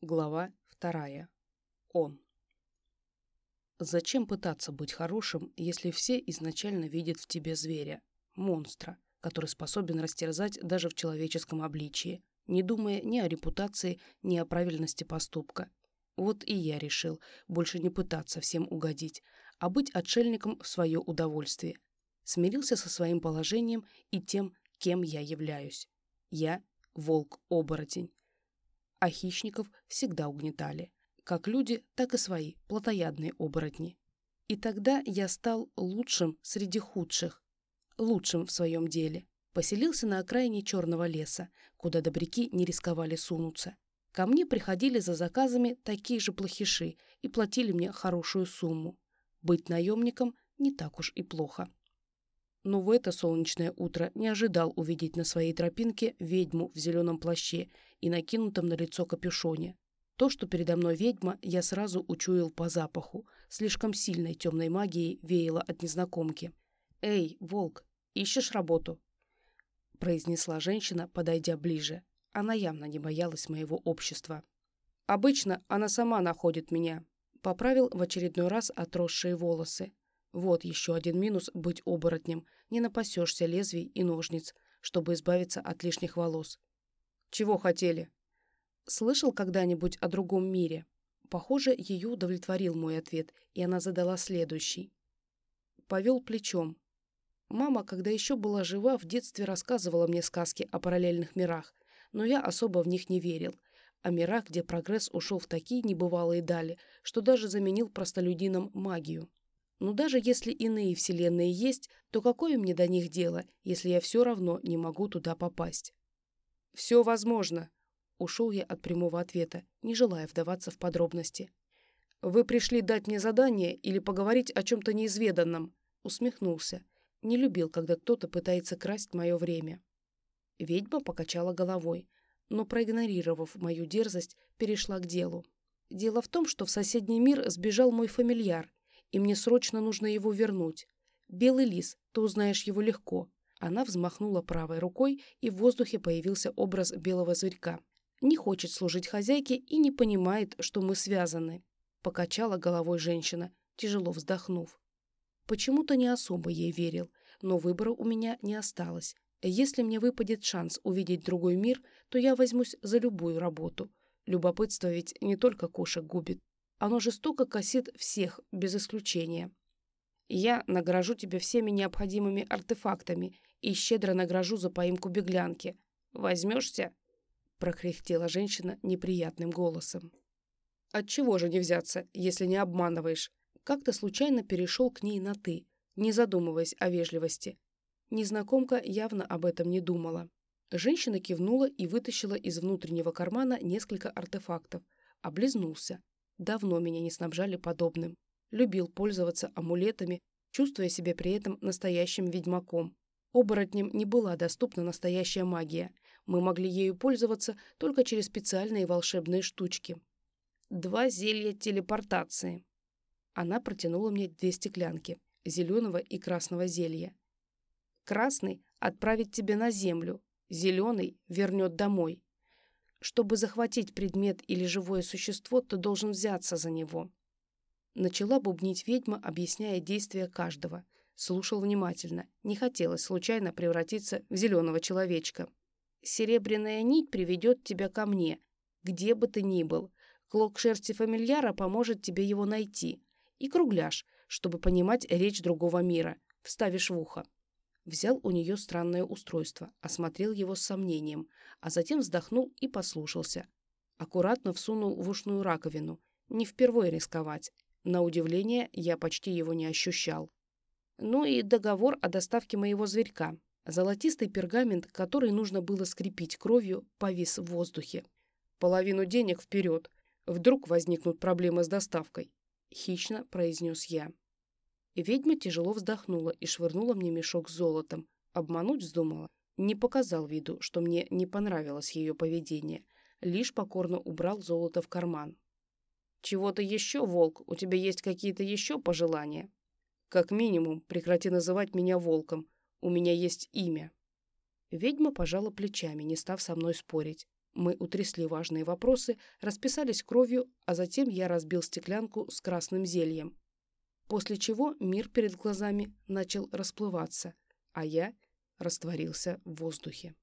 Глава вторая. Он. Зачем пытаться быть хорошим, если все изначально видят в тебе зверя, монстра, который способен растерзать даже в человеческом обличии, не думая ни о репутации, ни о правильности поступка. Вот и я решил больше не пытаться всем угодить, а быть отшельником в свое удовольствие. Смирился со своим положением и тем, кем я являюсь. Я — волк-оборотень. А хищников всегда угнетали. Как люди, так и свои, плотоядные оборотни. И тогда я стал лучшим среди худших, лучшим в своем деле. Поселился на окраине черного леса, куда добряки не рисковали сунуться. Ко мне приходили за заказами такие же плохиши и платили мне хорошую сумму. Быть наемником не так уж и плохо но в это солнечное утро не ожидал увидеть на своей тропинке ведьму в зеленом плаще и накинутом на лицо капюшоне. То, что передо мной ведьма, я сразу учуял по запаху. Слишком сильной темной магией веяло от незнакомки. «Эй, волк, ищешь работу?» произнесла женщина, подойдя ближе. Она явно не боялась моего общества. «Обычно она сама находит меня», поправил в очередной раз отросшие волосы. Вот еще один минус быть оборотнем. Не напасешься лезвий и ножниц, чтобы избавиться от лишних волос. Чего хотели? Слышал когда-нибудь о другом мире? Похоже, ее удовлетворил мой ответ, и она задала следующий. Повел плечом. Мама, когда еще была жива, в детстве рассказывала мне сказки о параллельных мирах, но я особо в них не верил. О мирах, где прогресс ушел в такие небывалые дали, что даже заменил простолюдинам магию. Но даже если иные вселенные есть, то какое мне до них дело, если я все равно не могу туда попасть? «Все возможно», — ушел я от прямого ответа, не желая вдаваться в подробности. «Вы пришли дать мне задание или поговорить о чем-то неизведанном?» Усмехнулся. Не любил, когда кто-то пытается красть мое время. Ведьма покачала головой, но, проигнорировав мою дерзость, перешла к делу. Дело в том, что в соседний мир сбежал мой фамильяр, и мне срочно нужно его вернуть. Белый лис, ты узнаешь его легко». Она взмахнула правой рукой, и в воздухе появился образ белого зверька. Не хочет служить хозяйке и не понимает, что мы связаны. Покачала головой женщина, тяжело вздохнув. Почему-то не особо ей верил, но выбора у меня не осталось. Если мне выпадет шанс увидеть другой мир, то я возьмусь за любую работу. Любопытство ведь не только кошек губит. Оно жестоко косит всех, без исключения. Я награжу тебя всеми необходимыми артефактами и щедро награжу за поимку беглянки. Возьмешься?» — прокряхтела женщина неприятным голосом. «Отчего же не взяться, если не обманываешь?» Как-то случайно перешел к ней на «ты», не задумываясь о вежливости. Незнакомка явно об этом не думала. Женщина кивнула и вытащила из внутреннего кармана несколько артефактов. Облизнулся. Давно меня не снабжали подобным. Любил пользоваться амулетами, чувствуя себя при этом настоящим ведьмаком. Оборотням не была доступна настоящая магия. Мы могли ею пользоваться только через специальные волшебные штучки. Два зелья телепортации. Она протянула мне две стеклянки, зеленого и красного зелья. Красный отправит тебя на землю, зеленый вернет домой. Чтобы захватить предмет или живое существо, ты должен взяться за него. Начала бубнить ведьма, объясняя действия каждого. Слушал внимательно. Не хотелось случайно превратиться в зеленого человечка. «Серебряная нить приведет тебя ко мне, где бы ты ни был. Клок шерсти фамильяра поможет тебе его найти. И кругляш, чтобы понимать речь другого мира. Вставишь в ухо. Взял у нее странное устройство, осмотрел его с сомнением, а затем вздохнул и послушался. Аккуратно всунул в ушную раковину. Не впервой рисковать. На удивление, я почти его не ощущал. Ну и договор о доставке моего зверька. Золотистый пергамент, который нужно было скрепить кровью, повис в воздухе. Половину денег вперед. Вдруг возникнут проблемы с доставкой. Хищно произнес я. Ведьма тяжело вздохнула и швырнула мне мешок с золотом. Обмануть вздумала. Не показал виду, что мне не понравилось ее поведение. Лишь покорно убрал золото в карман. «Чего-то еще, волк? У тебя есть какие-то еще пожелания?» «Как минимум, прекрати называть меня волком. У меня есть имя». Ведьма пожала плечами, не став со мной спорить. Мы утрясли важные вопросы, расписались кровью, а затем я разбил стеклянку с красным зельем. После чего мир перед глазами начал расплываться, а я растворился в воздухе.